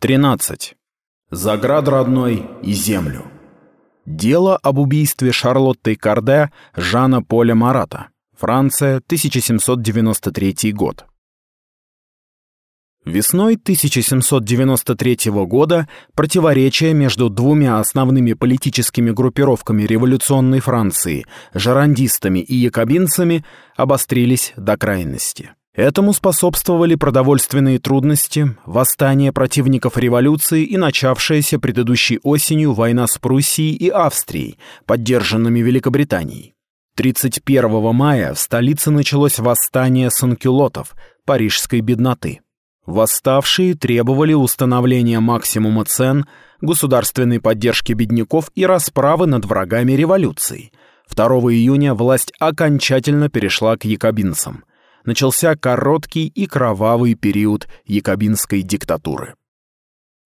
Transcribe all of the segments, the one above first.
13. За град родной и землю. Дело об убийстве Шарлотты Карде Жана Поля Марата. Франция, 1793 год. Весной 1793 года противоречия между двумя основными политическими группировками революционной Франции, жерандистами и якобинцами, обострились до крайности. Этому способствовали продовольственные трудности, восстание противников революции и начавшаяся предыдущей осенью война с Пруссией и Австрией, поддержанными Великобританией. 31 мая в столице началось восстание санкюлотов, парижской бедноты. Восставшие требовали установления максимума цен, государственной поддержки бедняков и расправы над врагами революции. 2 июня власть окончательно перешла к якобинцам. Начался короткий и кровавый период якобинской диктатуры.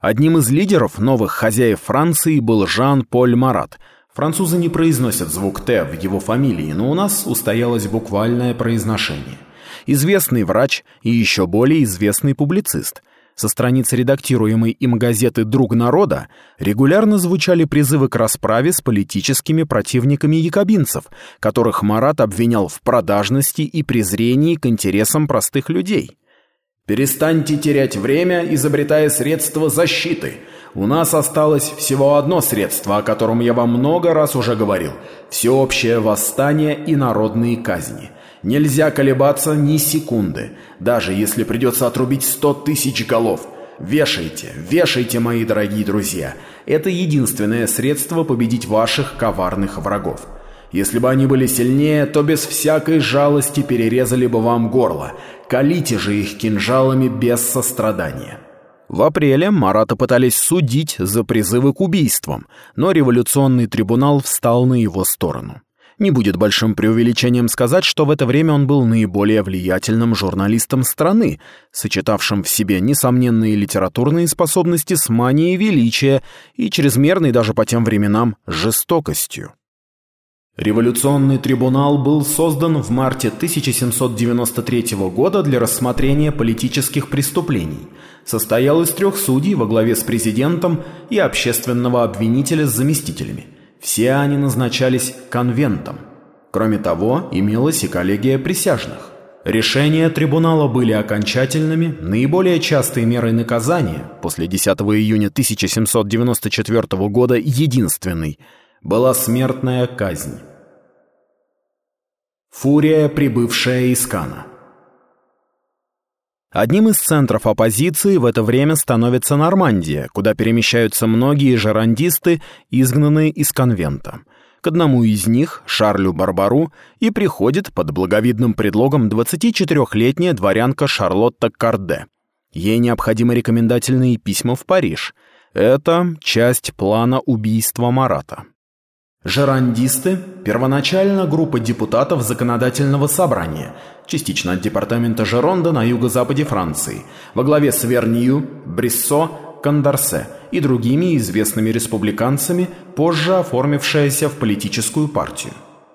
Одним из лидеров новых хозяев Франции был Жан-Поль Марат. Французы не произносят звук «Т» в его фамилии, но у нас устоялось буквальное произношение – известный врач и еще более известный публицист. Со страниц редактируемой им газеты «Друг народа» регулярно звучали призывы к расправе с политическими противниками якобинцев, которых Марат обвинял в продажности и презрении к интересам простых людей. «Перестаньте терять время, изобретая средства защиты. У нас осталось всего одно средство, о котором я вам много раз уже говорил – всеобщее восстание и народные казни – Нельзя колебаться ни секунды, даже если придется отрубить сто тысяч голов. Вешайте, вешайте, мои дорогие друзья. Это единственное средство победить ваших коварных врагов. Если бы они были сильнее, то без всякой жалости перерезали бы вам горло. Колите же их кинжалами без сострадания. В апреле Марата пытались судить за призывы к убийствам, но революционный трибунал встал на его сторону. Не будет большим преувеличением сказать, что в это время он был наиболее влиятельным журналистом страны, сочетавшим в себе несомненные литературные способности с манией величия и чрезмерной даже по тем временам жестокостью. Революционный трибунал был создан в марте 1793 года для рассмотрения политических преступлений. Состоял из трех судей во главе с президентом и общественного обвинителя с заместителями – все они назначались конвентом. Кроме того, имелась и коллегия присяжных. Решения трибунала были окончательными, наиболее частой мерой наказания, после 10 июня 1794 года единственной, была смертная казнь. Фурия, прибывшая из Кана. Одним из центров оппозиции в это время становится Нормандия, куда перемещаются многие жерандисты, изгнанные из конвента. К одному из них, Шарлю Барбару, и приходит под благовидным предлогом 24-летняя дворянка Шарлотта Карде. Ей необходимы рекомендательные письма в Париж. Это часть плана убийства Марата. Жерандисты – первоначально группа депутатов законодательного собрания, частично от департамента Жеронда на юго-западе Франции, во главе с Вернию, Бриссо, Кондарсе и другими известными республиканцами, позже оформившаяся в политическую партию.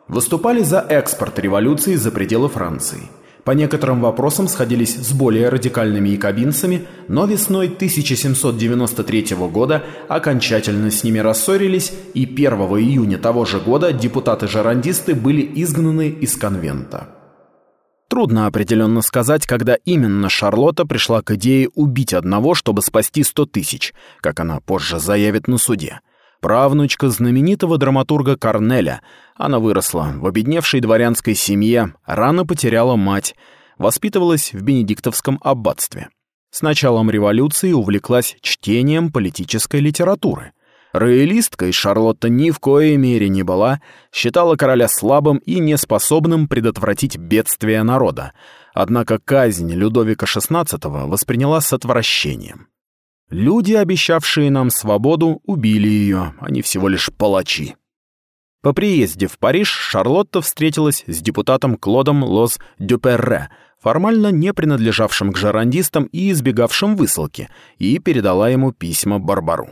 Выступали за экспорт революции за пределы Франции – по некоторым вопросам сходились с более радикальными якобинцами, но весной 1793 года окончательно с ними рассорились, и 1 июня того же года депутаты-жерандисты были изгнаны из конвента. Трудно определенно сказать, когда именно Шарлотта пришла к идее убить одного, чтобы спасти сто тысяч, как она позже заявит на суде. Правнучка знаменитого драматурга Корнеля. Она выросла в обедневшей дворянской семье, рано потеряла мать, воспитывалась в бенедиктовском аббатстве. С началом революции увлеклась чтением политической литературы. Роялисткой Шарлотта ни в коей мере не была, считала короля слабым и неспособным предотвратить бедствие народа, однако казнь Людовика XVI восприняла с отвращением. Люди, обещавшие нам свободу, убили ее, они всего лишь палачи. По приезде в Париж Шарлотта встретилась с депутатом Клодом Лос Дюперре, формально не принадлежавшим к жерандистам и избегавшим высылки, и передала ему письма Барбару.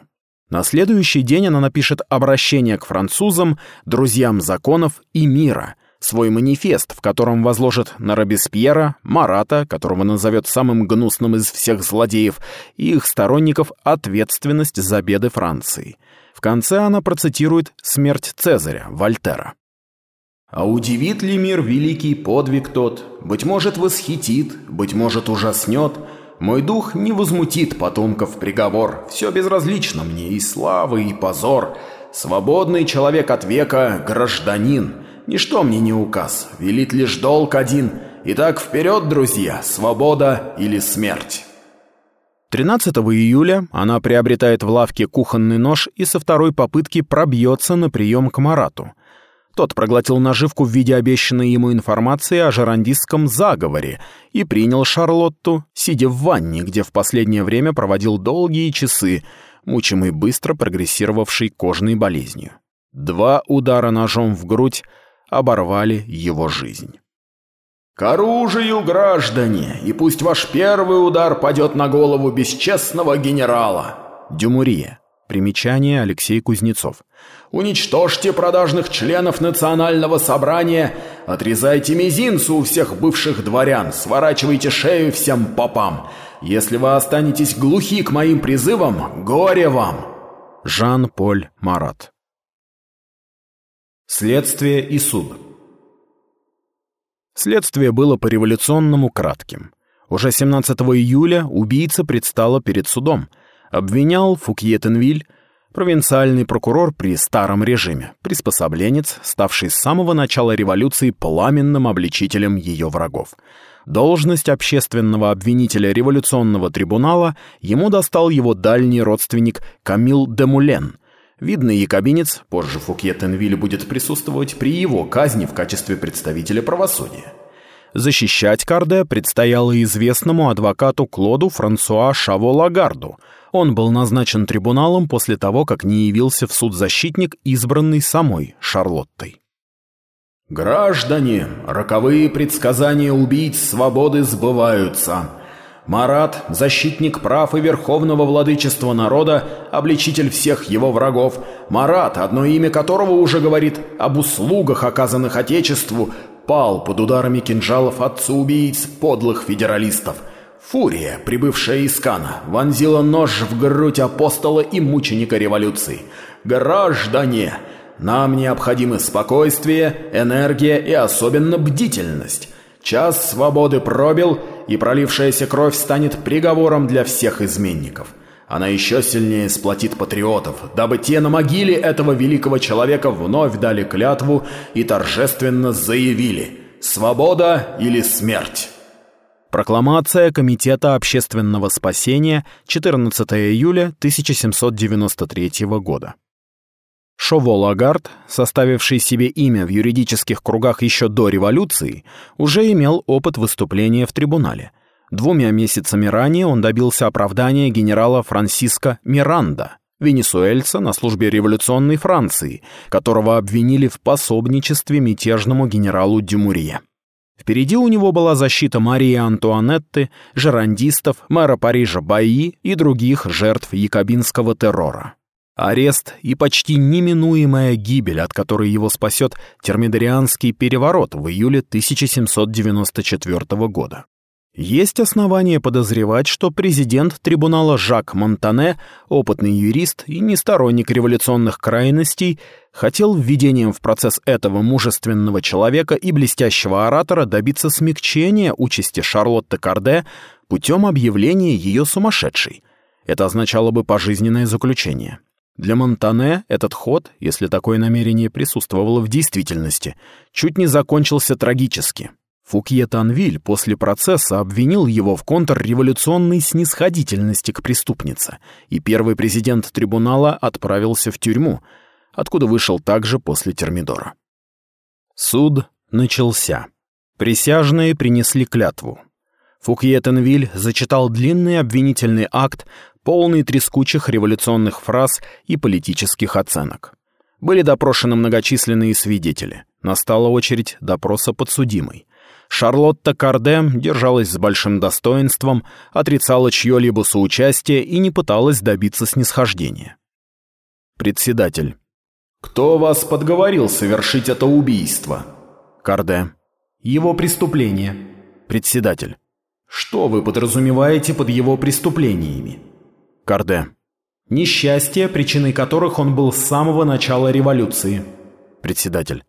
На следующий день она напишет обращение к французам, друзьям законов и мира, свой манифест, в котором возложит на Робеспьера, Марата, которого назовет самым гнусным из всех злодеев, и их сторонников ответственность за беды Франции. В конце она процитирует «Смерть Цезаря» Вольтера. «А удивит ли мир великий подвиг тот? Быть может, восхитит, быть может, ужаснет. Мой дух не возмутит потомков приговор. Все безразлично мне и слава, и позор. Свободный человек от века — гражданин. Ничто мне не указ, велит лишь долг один. Итак, вперед, друзья, свобода или смерть». 13 июля она приобретает в лавке кухонный нож и со второй попытки пробьется на прием к Марату. Тот проглотил наживку в виде обещанной ему информации о жерандистском заговоре и принял Шарлотту, сидя в ванне, где в последнее время проводил долгие часы, мучимый быстро прогрессировавшей кожной болезнью. Два удара ножом в грудь оборвали его жизнь. «К оружию, граждане, и пусть ваш первый удар падет на голову бесчестного генерала!» Дюмурия. Примечание Алексей Кузнецов. «Уничтожьте продажных членов национального собрания, отрезайте мизинцы у всех бывших дворян, сворачивайте шею всем попам. Если вы останетесь глухи к моим призывам, горе вам!» Жан-Поль Марат. Следствие и суд. Следствие было по-революционному кратким. Уже 17 июля убийца предстала перед судом. Обвинял Фукьетенвиль, провинциальный прокурор при старом режиме, приспособленец, ставший с самого начала революции пламенным обличителем ее врагов. Должность общественного обвинителя революционного трибунала ему достал его дальний родственник Камил Демулен – Видный якобинец, позже Фукье Тенвиль будет присутствовать при его казни в качестве представителя правосудия. Защищать Карде предстояло известному адвокату Клоду Франсуа Шаво-Лагарду. Он был назначен трибуналом после того, как не явился в суд защитник, избранный самой Шарлоттой. «Граждане, роковые предсказания убийц свободы сбываются. Марат, защитник прав и верховного владычества народа, обличитель всех его врагов. Марат, одно имя которого уже говорит об услугах, оказанных Отечеству, пал под ударами кинжалов отца-убийц подлых федералистов. Фурия, прибывшая из Кана, вонзила нож в грудь апостола и мученика революции. «Граждане!» Нам необходимы спокойствие, энергия и особенно бдительность. Час свободы пробил, и пролившаяся кровь станет приговором для всех изменников. Она еще сильнее сплотит патриотов, дабы те на могиле этого великого человека вновь дали клятву и торжественно заявили «Свобода или смерть». Прокламация Комитета общественного спасения 14 июля 1793 года. Шово Лагард, составивший себе имя в юридических кругах еще до революции, уже имел опыт выступления в трибунале. Двумя месяцами ранее он добился оправдания генерала Франсиско Миранда, венесуэльца на службе революционной Франции, которого обвинили в пособничестве мятежному генералу Дюмурье. Впереди у него была защита Марии Антуанетты, жерандистов, мэра Парижа Баи и других жертв якобинского террора. Арест и почти неминуемая гибель, от которой его спасет термидорианский переворот в июле 1794 года. Есть основания подозревать, что президент трибунала Жак Монтане, опытный юрист и не сторонник революционных крайностей, хотел введением в процесс этого мужественного человека и блестящего оратора добиться смягчения участи Шарлотты Карде путем объявления ее сумасшедшей. Это означало бы пожизненное заключение. Для Монтане этот ход, если такое намерение присутствовало в действительности, чуть не закончился трагически. Фукье Танвиль после процесса обвинил его в контрреволюционной снисходительности к преступнице, и первый президент трибунала отправился в тюрьму, откуда вышел также после Термидора. Суд начался. Присяжные принесли клятву. Фукье Танвиль зачитал длинный обвинительный акт, полный трескучих революционных фраз и политических оценок. Были допрошены многочисленные свидетели. Настала очередь допроса подсудимой. Шарлотта Кардем держалась с большим достоинством, отрицала чье-либо соучастие и не пыталась добиться снисхождения. Председатель. «Кто вас подговорил совершить это убийство?» Карде. Его преступление. Председатель. Что вы подразумеваете под его преступлениями? Карде. Несчастья, причиной которых он был с самого начала революции. Председатель.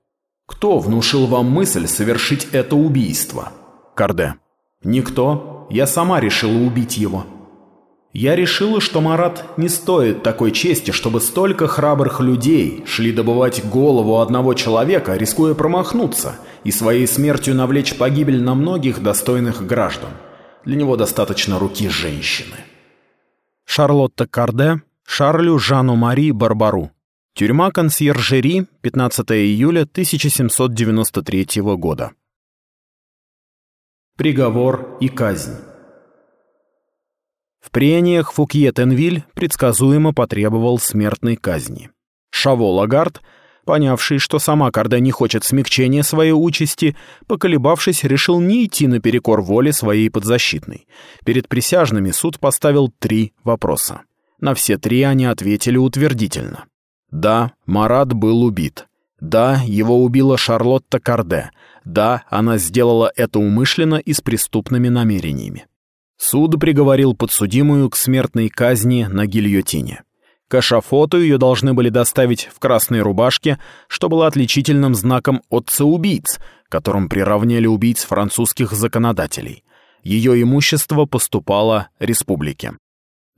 Кто внушил вам мысль совершить это убийство? Карде. Никто. Я сама решила убить его. Я решила, что Марат не стоит такой чести, чтобы столько храбрых людей шли добывать голову одного человека, рискуя промахнуться и своей смертью навлечь погибель на многих достойных граждан. Для него достаточно руки женщины. Шарлотта Карде, Шарлю Жану Мари Барбару. Тюрьма консьержери, 15 июля 1793 года. Приговор и казнь. В прениях Фукье Тенвиль предсказуемо потребовал смертной казни. Шаво Лагард, понявший, что сама Карда не хочет смягчения своей участи, поколебавшись, решил не идти наперекор воле своей подзащитной. Перед присяжными суд поставил три вопроса. На все три они ответили утвердительно. Да, Марат был убит. Да, его убила Шарлотта Карде. Да, она сделала это умышленно и с преступными намерениями. Суд приговорил подсудимую к смертной казни на гильотине. К эшафоту ее должны были доставить в красной рубашке, что было отличительным знаком отца-убийц, которым приравняли убийц французских законодателей. Ее имущество поступало республике.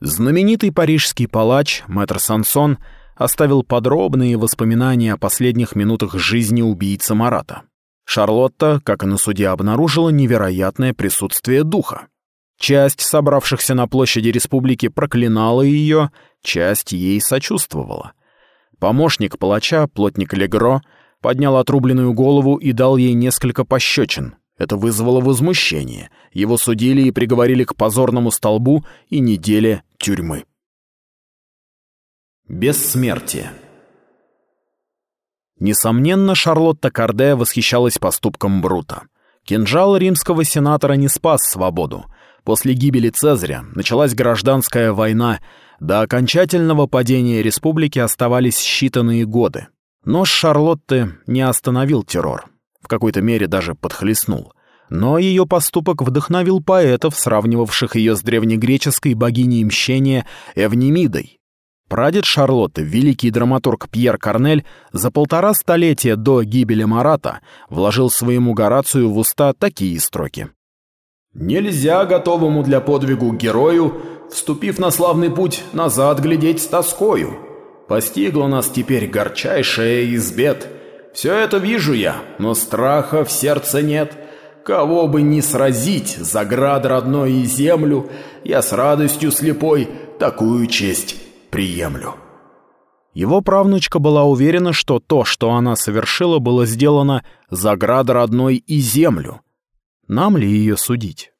Знаменитый парижский палач, мэтр Сансон, оставил подробные воспоминания о последних минутах жизни убийцы Марата. Шарлотта, как и на суде, обнаружила невероятное присутствие духа. Часть собравшихся на площади республики проклинала ее, часть ей сочувствовала. Помощник палача, плотник Легро, поднял отрубленную голову и дал ей несколько пощечин. Это вызвало возмущение. Его судили и приговорили к позорному столбу и неделе тюрьмы. Бессмертие. Несомненно, Шарлотта Карде восхищалась поступком Брута. Кинжал римского сенатора не спас свободу — После гибели Цезаря началась гражданская война, до окончательного падения республики оставались считанные годы. Нож Шарлотты не остановил террор, в какой-то мере даже подхлестнул. Но ее поступок вдохновил поэтов, сравнивавших ее с древнегреческой богиней мщения Эвнимидой. Прадед Шарлотты, великий драматург Пьер Корнель, за полтора столетия до гибели Марата вложил своему Горацию в уста такие строки. Нельзя готовому для подвигу герою, вступив на славный путь, назад глядеть с тоскою. Постигла нас теперь горчайшая из бед. Все это вижу я, но страха в сердце нет. Кого бы ни сразить за град родной и землю, я с радостью слепой такую честь приемлю. Его правнучка была уверена, что то, что она совершила, было сделано за град родной и землю — нам ли ее судить?